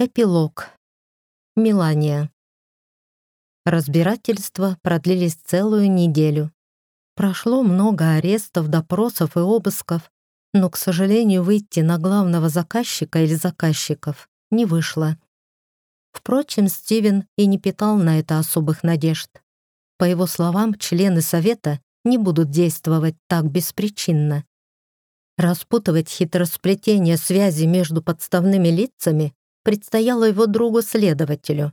Эпилог. Милания. Разбирательства продлились целую неделю. Прошло много арестов, допросов и обысков, но, к сожалению, выйти на главного заказчика или заказчиков не вышло. Впрочем, Стивен и не питал на это особых надежд. По его словам, члены Совета не будут действовать так беспричинно. Распутывать хитросплетение связи между подставными лицами предстояло его другу-следователю,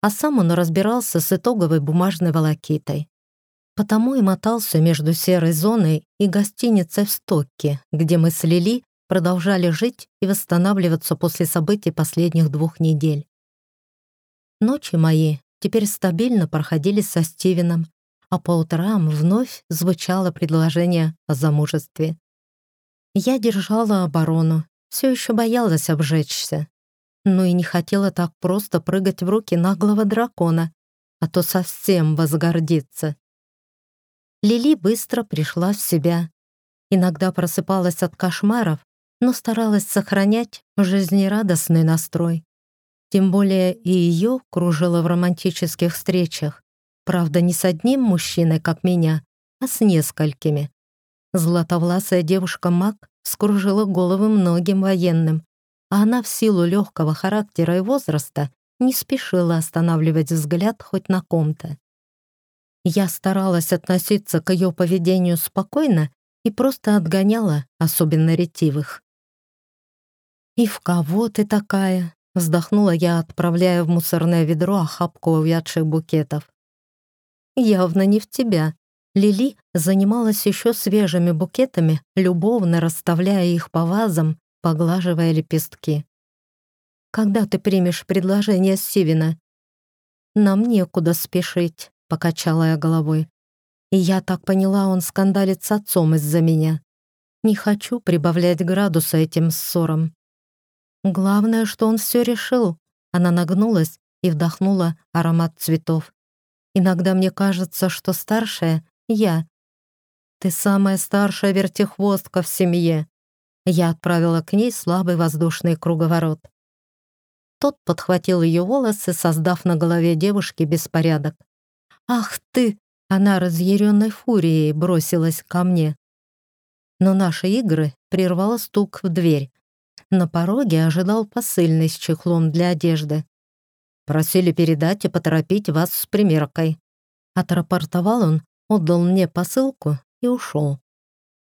а сам он разбирался с итоговой бумажной волокитой. Потому и мотался между серой зоной и гостиницей в Стокке, где мы с Лили продолжали жить и восстанавливаться после событий последних двух недель. Ночи мои теперь стабильно проходили со Стивеном, а по утрам вновь звучало предложение о замужестве. Я держала оборону, все еще боялась обжечься, но и не хотела так просто прыгать в руки наглого дракона, а то совсем возгордиться. Лили быстро пришла в себя. Иногда просыпалась от кошмаров, но старалась сохранять жизнерадостный настрой. Тем более и ее кружило в романтических встречах. Правда, не с одним мужчиной, как меня, а с несколькими. Златовласая девушка-маг скружила головы многим военным, а она в силу легкого характера и возраста не спешила останавливать взгляд хоть на ком-то. Я старалась относиться к ее поведению спокойно и просто отгоняла особенно ретивых. «И в кого ты такая?» — вздохнула я, отправляя в мусорное ведро охапку увядших букетов. «Явно не в тебя». Лили занималась еще свежими букетами, любовно расставляя их по вазам поглаживая лепестки. «Когда ты примешь предложение Сивина?» «Нам некуда спешить», — покачала я головой. «И я так поняла, он скандалит с отцом из-за меня. Не хочу прибавлять градуса этим ссорам. Главное, что он все решил». Она нагнулась и вдохнула аромат цветов. «Иногда мне кажется, что старшая — я. Ты самая старшая вертихвостка в семье. Я отправила к ней слабый воздушный круговорот. Тот подхватил ее волосы, создав на голове девушки беспорядок. «Ах ты!» — она разъяренной фурией бросилась ко мне. Но наши игры прервала стук в дверь. На пороге ожидал посыльный с чехлом для одежды. «Просили передать и поторопить вас с примеркой». Отрапортовал он, отдал мне посылку и ушел.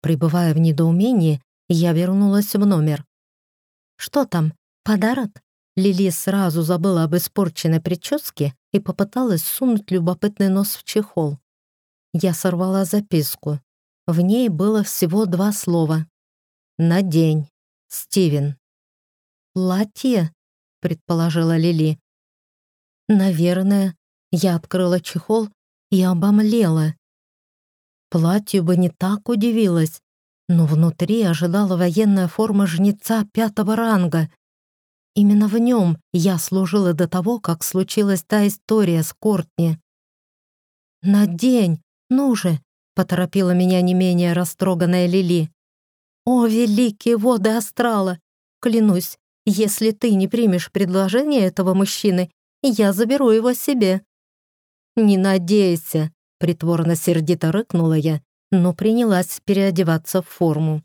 Пребывая в недоумении, я вернулась в номер. «Что там? Подарок?» Лили сразу забыла об испорченной прическе и попыталась сунуть любопытный нос в чехол. Я сорвала записку. В ней было всего два слова. «На день. Стивен». «Платье?» — предположила Лили. «Наверное». Я открыла чехол и обомлела. Платью бы не так удивилась, но внутри ожидала военная форма жнеца пятого ранга. Именно в нем я служила до того, как случилась та история с Кортни. «На день! Ну же!» — поторопила меня не менее растроганная Лили. «О, великие воды астрала! Клянусь, если ты не примешь предложение этого мужчины, я заберу его себе». «Не надейся!» — притворно-сердито рыкнула я но принялась переодеваться в форму.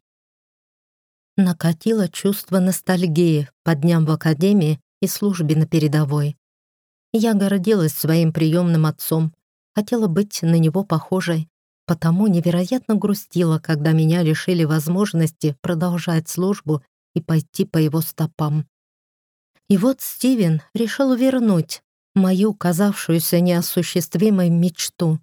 Накатило чувство ностальгии по дням в академии и службе на передовой. Я гордилась своим приемным отцом, хотела быть на него похожей, потому невероятно грустила, когда меня лишили возможности продолжать службу и пойти по его стопам. И вот Стивен решил вернуть мою казавшуюся неосуществимой мечту.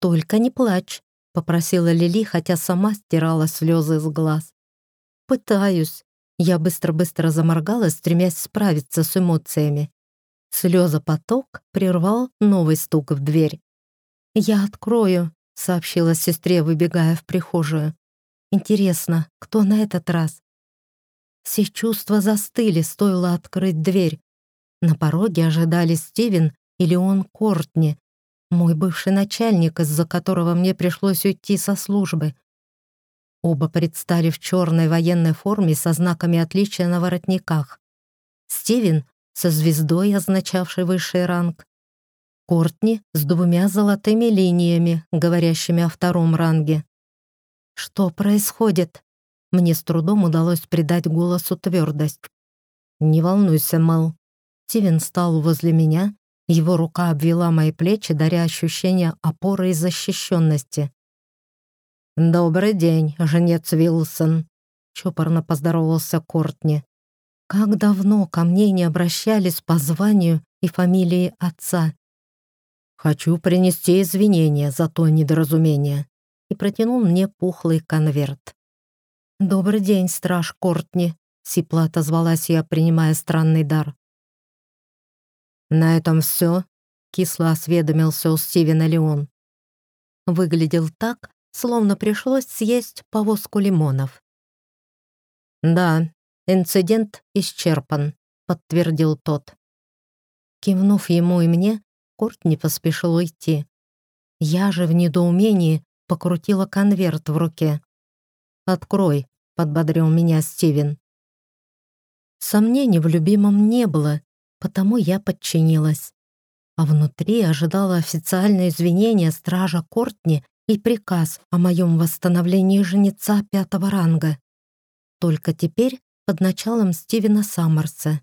«Только не плачь», — попросила Лили, хотя сама стирала слезы с глаз. «Пытаюсь». Я быстро-быстро заморгала, стремясь справиться с эмоциями. Слезопоток прервал новый стук в дверь. «Я открою», — сообщила сестре, выбегая в прихожую. «Интересно, кто на этот раз?» Все чувства застыли, стоило открыть дверь. На пороге ожидали Стивен или он Кортни, мой бывший начальник, из-за которого мне пришлось уйти со службы. Оба предстали в черной военной форме со знаками отличия на воротниках. Стивен со звездой, означавшей высший ранг, Кортни с двумя золотыми линиями, говорящими о втором ранге. Что происходит? Мне с трудом удалось придать голосу твердость. «Не волнуйся, Мэл». Стивен стал возле меня, его рука обвела мои плечи, даря ощущение опоры и защищенности. «Добрый день, женец Вилсон», — чопорно поздоровался Кортни. «Как давно ко мне не обращались по званию и фамилии отца. Хочу принести извинения за то недоразумение» и протянул мне пухлый конверт. «Добрый день, страж Кортни», — сипло отозвалась я, принимая странный дар. «На этом все», — кисло осведомился у Стивена Леон. Выглядел так, словно пришлось съесть повозку лимонов. «Да, инцидент исчерпан», — подтвердил тот. Кивнув ему и мне, Курт не поспешил уйти. Я же в недоумении покрутила конверт в руке. «Открой», — подбодрил меня Стивен. Сомнений в любимом не было, потому я подчинилась. А внутри ожидала официальное извинение стража Кортни и приказ о моем восстановлении женица пятого ранга. Только теперь под началом Стивена Саммерса.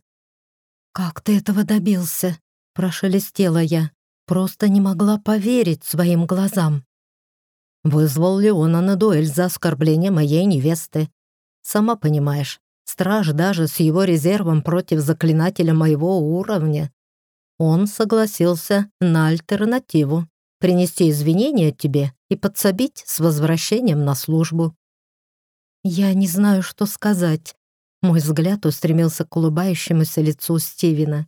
«Как ты этого добился?» — прошелестела я. Просто не могла поверить своим глазам. Вызвал Леона на дуэль за оскорбление моей невесты. Сама понимаешь, страж даже с его резервом против заклинателя моего уровня. Он согласился на альтернативу принести извинения тебе и подсобить с возвращением на службу. Я не знаю, что сказать. Мой взгляд устремился к улыбающемуся лицу Стивена.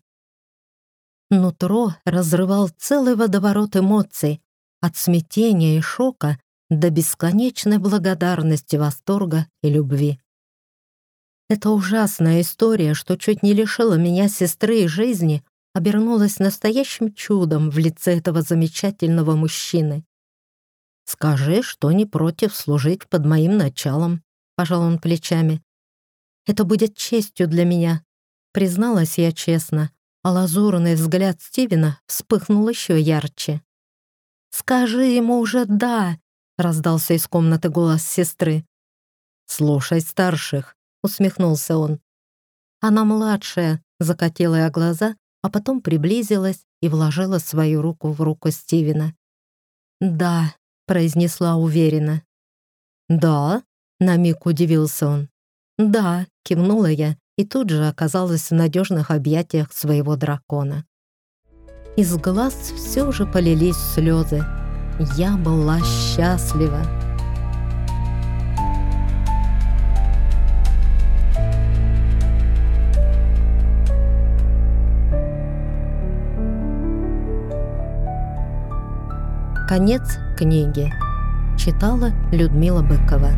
Нутро разрывал целый водоворот эмоций, от смятения и шока до бесконечной благодарности, восторга и любви. Эта ужасная история, что чуть не лишила меня сестры и жизни, обернулась настоящим чудом в лице этого замечательного мужчины. «Скажи, что не против служить под моим началом», — пожал он плечами. «Это будет честью для меня», — призналась я честно, а лазурный взгляд Стивена вспыхнул еще ярче. «Скажи ему уже «да», — раздался из комнаты голос сестры. «Слушай старших», — усмехнулся он. Она младшая, закатила я глаза, а потом приблизилась и вложила свою руку в руку Стивена. «Да», — произнесла уверенно. «Да?» — на миг удивился он. «Да», — кивнула я и тут же оказалась в надежных объятиях своего дракона. Из глаз все же полились слезы. Я была счастлива. Конец книги. Читала Людмила Быкова.